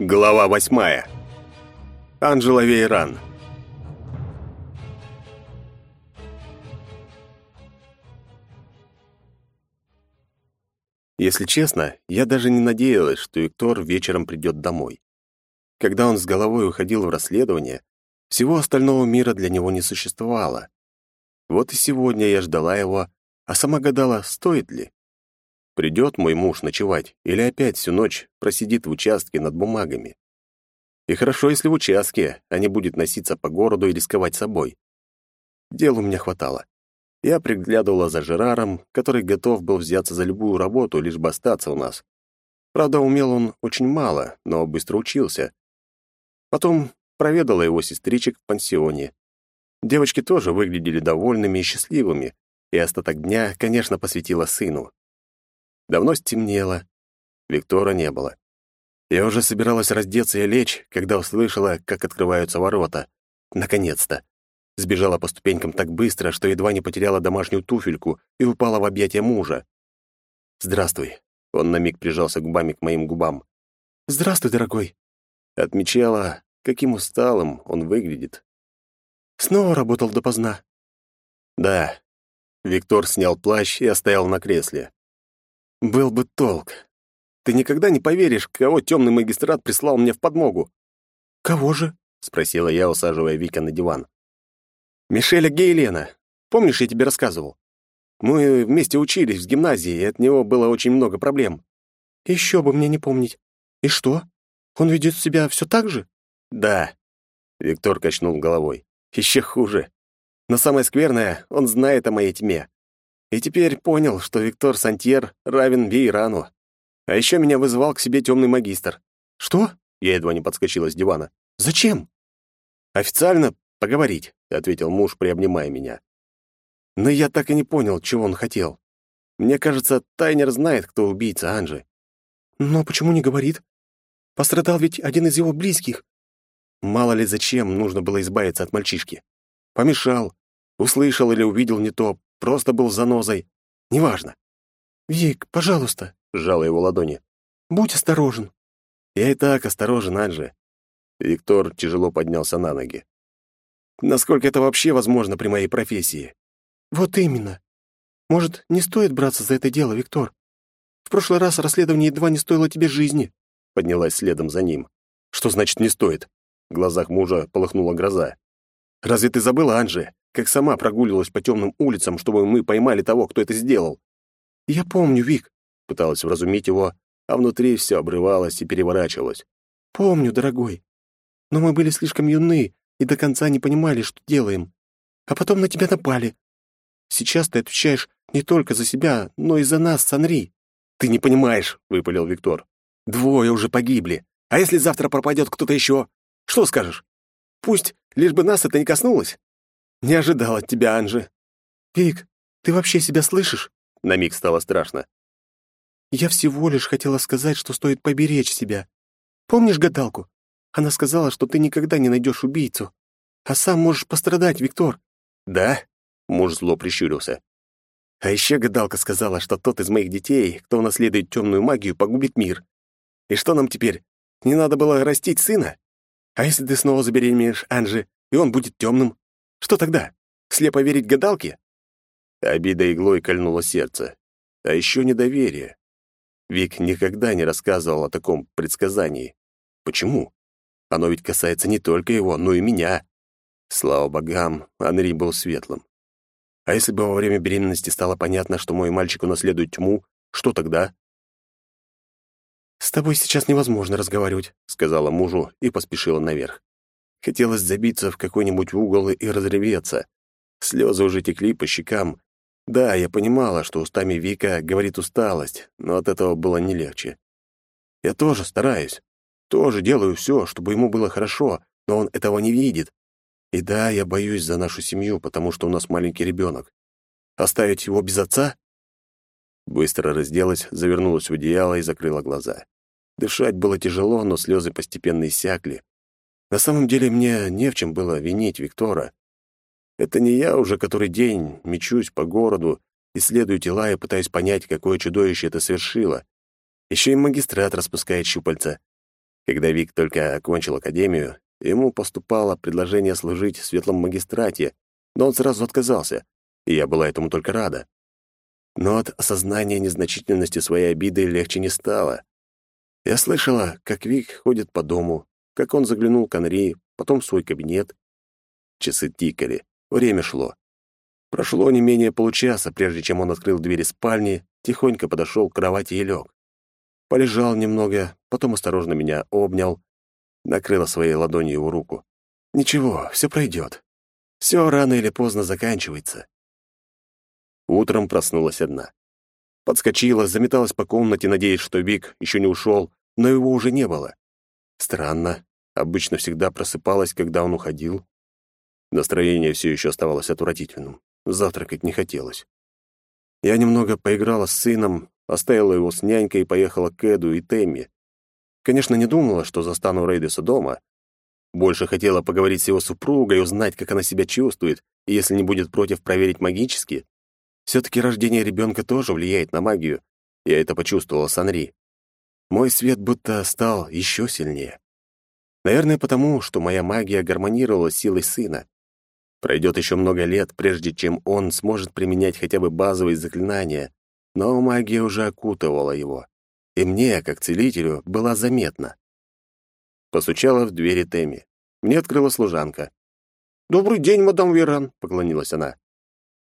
Глава восьмая. Анжела Вейран. Если честно, я даже не надеялась, что Виктор вечером придет домой. Когда он с головой уходил в расследование, всего остального мира для него не существовало. Вот и сегодня я ждала его, а сама гадала, стоит ли. Придет мой муж ночевать или опять всю ночь просидит в участке над бумагами. И хорошо, если в участке, а не будет носиться по городу и рисковать собой. Дел у меня хватало. Я приглядывала за Жераром, который готов был взяться за любую работу, лишь бы остаться у нас. Правда, умел он очень мало, но быстро учился. Потом проведала его сестричек в пансионе. Девочки тоже выглядели довольными и счастливыми, и остаток дня, конечно, посвятила сыну. Давно стемнело. Виктора не было. Я уже собиралась раздеться и лечь, когда услышала, как открываются ворота. Наконец-то. Сбежала по ступенькам так быстро, что едва не потеряла домашнюю туфельку и упала в объятия мужа. «Здравствуй». Он на миг прижался губами к моим губам. «Здравствуй, дорогой». Отмечала, каким усталым он выглядит. «Снова работал допоздна?» «Да». Виктор снял плащ и оставил на кресле. Был бы толк. Ты никогда не поверишь, кого темный магистрат прислал мне в подмогу. Кого же? спросила я, усаживая Вика на диван. Мишеля Гейлена. Помнишь, я тебе рассказывал? Мы вместе учились в гимназии, и от него было очень много проблем. Еще бы мне не помнить. И что? Он ведет себя все так же? Да. Виктор качнул головой. Еще хуже. Но самое скверное, он знает о моей тьме. И теперь понял, что Виктор Сантьер равен Вейрану. А еще меня вызывал к себе темный магистр. «Что?» — я едва не подскочила с дивана. «Зачем?» «Официально поговорить», — ответил муж, приобнимая меня. Но я так и не понял, чего он хотел. Мне кажется, Тайнер знает, кто убийца Анжи. Но почему не говорит? Пострадал ведь один из его близких. Мало ли зачем нужно было избавиться от мальчишки. Помешал, услышал или увидел не то, Просто был занозой. Неважно. «Вик, пожалуйста», — сжала его ладони. «Будь осторожен». «Я и так осторожен, Анже». Виктор тяжело поднялся на ноги. «Насколько это вообще возможно при моей профессии?» «Вот именно. Может, не стоит браться за это дело, Виктор? В прошлый раз расследование едва не стоило тебе жизни», — поднялась следом за ним. «Что значит «не стоит»?» В глазах мужа полыхнула гроза. «Разве ты забыла, Анже? Как сама прогуливалась по темным улицам, чтобы мы поймали того, кто это сделал. «Я помню, Вик», — пыталась вразумить его, а внутри все обрывалось и переворачивалось. «Помню, дорогой. Но мы были слишком юны и до конца не понимали, что делаем. А потом на тебя напали. Сейчас ты отвечаешь не только за себя, но и за нас с Анри». «Ты не понимаешь», — выпалил Виктор. «Двое уже погибли. А если завтра пропадет кто-то еще? Что скажешь? Пусть, лишь бы нас это не коснулось. Не ожидал от тебя, Анжи. Вик, ты вообще себя слышишь? На миг стало страшно. Я всего лишь хотела сказать, что стоит поберечь себя. Помнишь гадалку? Она сказала, что ты никогда не найдешь убийцу, а сам можешь пострадать, Виктор. Да? Муж зло прищурился. А еще гадалка сказала, что тот из моих детей, кто унаследует темную магию, погубит мир. И что нам теперь? Не надо было растить сына? А если ты снова забеременеешь Анжи, и он будет темным? Что тогда? Слепо верить гадалке? Обида иглой кольнула сердце. А еще недоверие. Вик никогда не рассказывал о таком предсказании. Почему? Оно ведь касается не только его, но и меня. Слава богам, Анри был светлым. А если бы во время беременности стало понятно, что мой мальчик унаследует тьму, что тогда? «С тобой сейчас невозможно разговаривать», — сказала мужу и поспешила наверх. Хотелось забиться в какой-нибудь угол и разреветься. Слезы уже текли по щекам. Да, я понимала, что устами Вика говорит усталость, но от этого было не легче. Я тоже стараюсь. Тоже делаю все, чтобы ему было хорошо, но он этого не видит. И да, я боюсь за нашу семью, потому что у нас маленький ребенок. Оставить его без отца? Быстро разделась, завернулась в одеяло и закрыла глаза. Дышать было тяжело, но слезы постепенно иссякли. На самом деле мне не в чем было винить Виктора. Это не я уже который день мечусь по городу, исследую тела и пытаюсь понять, какое чудовище это совершило. Еще и магистрат распускает щупальца. Когда Вик только окончил академию, ему поступало предложение служить в светлом магистрате, но он сразу отказался, и я была этому только рада. Но от осознания незначительности своей обиды легче не стало. Я слышала, как Вик ходит по дому, как он заглянул к Анри, потом в свой кабинет. Часы тикали, время шло. Прошло не менее получаса, прежде чем он открыл двери спальни, тихонько подошел к кровати и лег. Полежал немного, потом осторожно меня обнял, накрыла своей ладонью его руку. «Ничего, все пройдет. Все рано или поздно заканчивается». Утром проснулась одна. Подскочила, заметалась по комнате, надеясь, что Вик еще не ушел, но его уже не было. Странно. Обычно всегда просыпалась, когда он уходил. Настроение все еще оставалось отвратительным. Завтракать не хотелось. Я немного поиграла с сыном, оставила его с нянькой и поехала к Эду и Тэмми. Конечно, не думала, что застану Рейдеса дома. Больше хотела поговорить с его супругой, узнать, как она себя чувствует, и если не будет против проверить магически. Все-таки рождение ребенка тоже влияет на магию. Я это почувствовала с Анри. Мой свет будто стал еще сильнее. Наверное, потому, что моя магия гармонировала с силой сына. Пройдет еще много лет, прежде чем он сможет применять хотя бы базовые заклинания, но магия уже окутывала его, и мне, как целителю, была заметна. Постучала в двери Тэмми. Мне открыла служанка. «Добрый день, мадам Веран», — поклонилась она.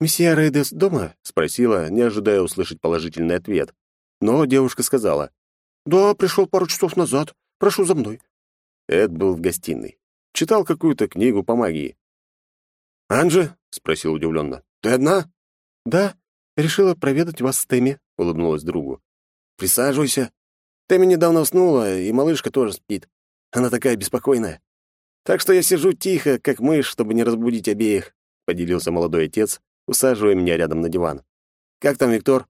«Месье Рейдес дома?» — спросила, не ожидая услышать положительный ответ. Но девушка сказала. «Да, пришел пару часов назад. Прошу за мной». Эд был в гостиной. Читал какую-то книгу по магии. «Анжи?» — спросил удивленно. «Ты одна?» «Да. Решила проведать вас с Тэмми», — улыбнулась другу. «Присаживайся. Тэмми недавно уснула, и малышка тоже спит. Она такая беспокойная. Так что я сижу тихо, как мышь, чтобы не разбудить обеих», — поделился молодой отец, усаживая меня рядом на диван. «Как там Виктор?»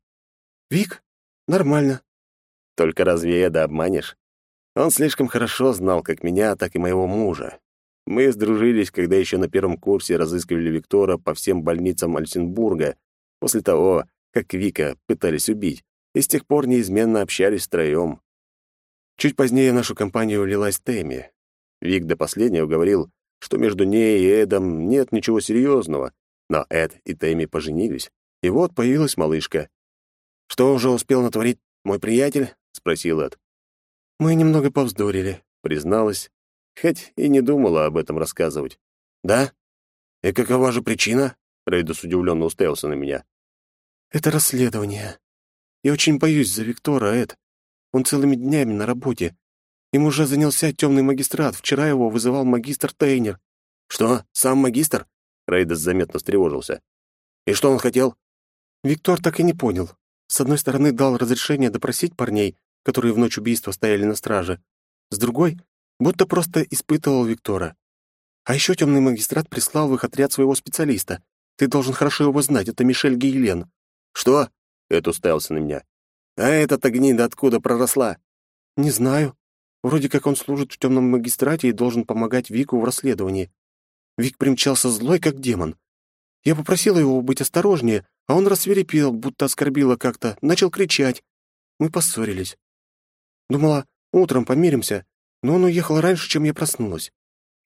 «Вик? Нормально». «Только разве Эда обманешь? Он слишком хорошо знал как меня, так и моего мужа. Мы сдружились, когда еще на первом курсе разыскивали Виктора по всем больницам Альсенбурга, после того, как Вика пытались убить, и с тех пор неизменно общались втроем. Чуть позднее в нашу компанию влилась Тэмми. Вик до последнего говорил, что между ней и Эдом нет ничего серьезного, но Эд и Тэмми поженились, и вот появилась малышка. «Что уже успел натворить мой приятель?» — спросил Эд. «Мы немного повздорили», — призналась, хоть и не думала об этом рассказывать. «Да? И какова же причина?» — Рейдус удивленно уставился на меня. «Это расследование. Я очень боюсь за Виктора, Эд. Он целыми днями на работе. Им уже занялся темный магистрат. Вчера его вызывал магистр Тейнер». «Что, сам магистр?» Рейдес заметно встревожился. «И что он хотел?» Виктор так и не понял. С одной стороны, дал разрешение допросить парней, которые в ночь убийства стояли на страже. С другой, будто просто испытывал Виктора. А еще темный магистрат прислал в их отряд своего специалиста. Ты должен хорошо его знать, это Мишель Гейлен. «Что?» — это уставился на меня. «А эта-то откуда проросла?» «Не знаю. Вроде как он служит в темном магистрате и должен помогать Вику в расследовании. Вик примчался злой, как демон. Я попросила его быть осторожнее, а он рассверепел, будто оскорбила как-то, начал кричать. Мы поссорились. Думала, утром помиримся, но он уехал раньше, чем я проснулась.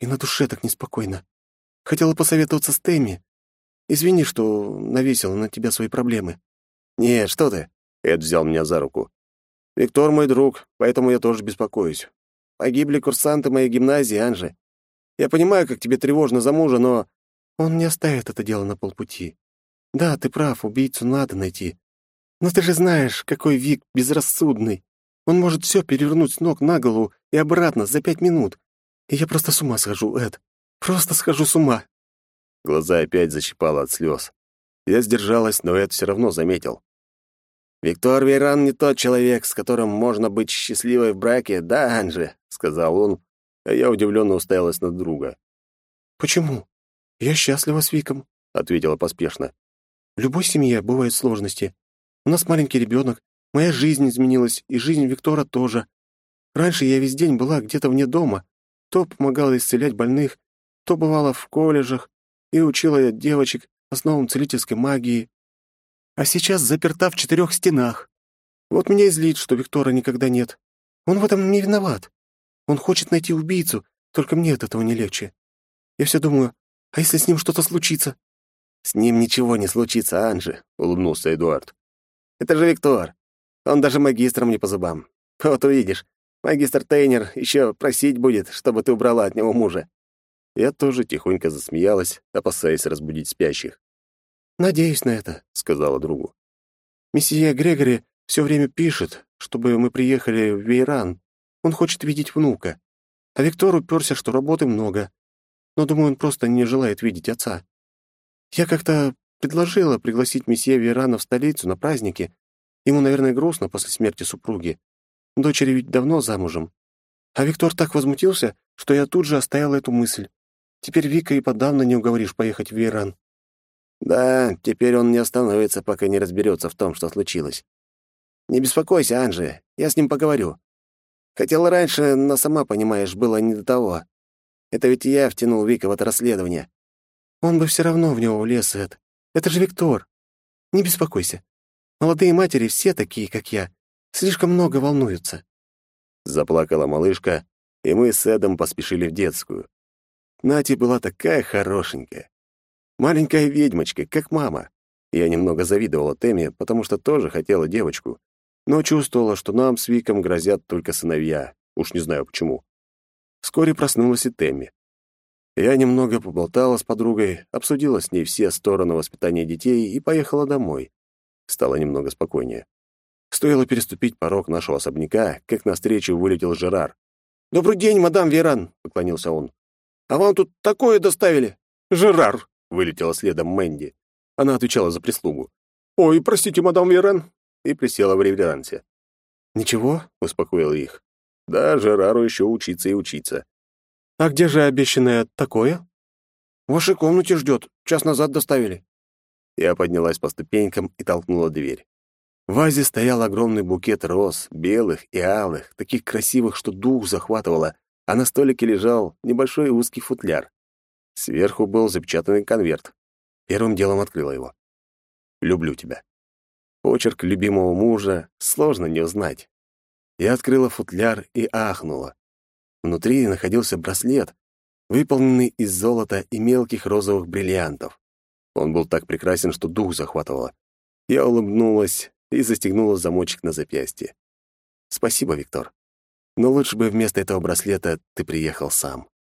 И на душе так неспокойно. Хотела посоветоваться с Тэмми. Извини, что навесила на тебя свои проблемы. «Не, что ты?» — Эд взял меня за руку. «Виктор мой друг, поэтому я тоже беспокоюсь. Погибли курсанты моей гимназии, Анжи. Я понимаю, как тебе тревожно за мужа, но...» «Он не оставит это дело на полпути. Да, ты прав, убийцу надо найти. Но ты же знаешь, какой Вик безрассудный. Он может все перевернуть с ног на голову и обратно за пять минут. И я просто с ума схожу, Эд. Просто схожу с ума». Глаза опять защипало от слез. Я сдержалась, но Эд все равно заметил. «Виктор Вейран не тот человек, с которым можно быть счастливой в браке, да, Анжи?» — сказал он, а я удивленно уставилась на друга. «Почему? Я счастлива с Виком», — ответила поспешно. «В любой семье бывают сложности. У нас маленький ребенок, моя жизнь изменилась, и жизнь Виктора тоже. Раньше я весь день была где-то вне дома, то помогала исцелять больных, то бывала в колледжах и учила девочек основам целительской магии. А сейчас заперта в четырех стенах. Вот меня и злит, что Виктора никогда нет. Он в этом не виноват. Он хочет найти убийцу, только мне от этого не легче. Я все думаю, а если с ним что-то случится?» «С ним ничего не случится, Анжи», — улыбнулся Эдуард. «Это же Виктор. Он даже магистром не по зубам. Вот увидишь, магистр Тейнер еще просить будет, чтобы ты убрала от него мужа». Я тоже тихонько засмеялась, опасаясь разбудить спящих. «Надеюсь на это», — сказала другу. «Месье Грегори все время пишет, чтобы мы приехали в Вейран. Он хочет видеть внука. А Виктор уперся, что работы много. Но, думаю, он просто не желает видеть отца. Я как-то предложила пригласить месье Вейрана в столицу на праздники. Ему, наверное, грустно после смерти супруги. Дочери ведь давно замужем. А Виктор так возмутился, что я тут же оставила эту мысль. Теперь Вика и подавно не уговоришь поехать в Вейран. Да, теперь он не остановится, пока не разберется в том, что случилось. Не беспокойся, Анжи, я с ним поговорю. Хотела раньше, но сама понимаешь, было не до того. Это ведь я втянул Вика в это расследование. Он бы все равно в него влез, Эд. Это же Виктор. Не беспокойся. Молодые матери все такие, как я. Слишком много волнуются. Заплакала малышка, и мы с Эдом поспешили в детскую. Нати была такая хорошенькая. Маленькая ведьмочка, как мама. Я немного завидовала Теме, потому что тоже хотела девочку, но чувствовала, что нам с Виком грозят только сыновья. Уж не знаю почему. Вскоре проснулась и Тэмми. Я немного поболтала с подругой, обсудила с ней все стороны воспитания детей и поехала домой. Стало немного спокойнее. Стоило переступить порог нашего особняка, как навстречу вылетел Жерар. «Добрый день, мадам Веран», — поклонился он. «А вам тут такое доставили?» «Жерар!» Вылетела следом Мэнди. Она отвечала за прислугу. «Ой, простите, мадам Верен!» И присела в реверансе. «Ничего?» — успокоил их. «Да, Жерару еще учиться и учиться». «А где же обещанное такое?» «В вашей комнате ждет. Час назад доставили». Я поднялась по ступенькам и толкнула дверь. В вазе стоял огромный букет роз, белых и алых, таких красивых, что дух захватывало, а на столике лежал небольшой узкий футляр. Сверху был запечатанный конверт. Первым делом открыла его. «Люблю тебя». Почерк любимого мужа сложно не узнать. Я открыла футляр и ахнула. Внутри находился браслет, выполненный из золота и мелких розовых бриллиантов. Он был так прекрасен, что дух захватывало. Я улыбнулась и застегнула замочек на запястье. «Спасибо, Виктор. Но лучше бы вместо этого браслета ты приехал сам».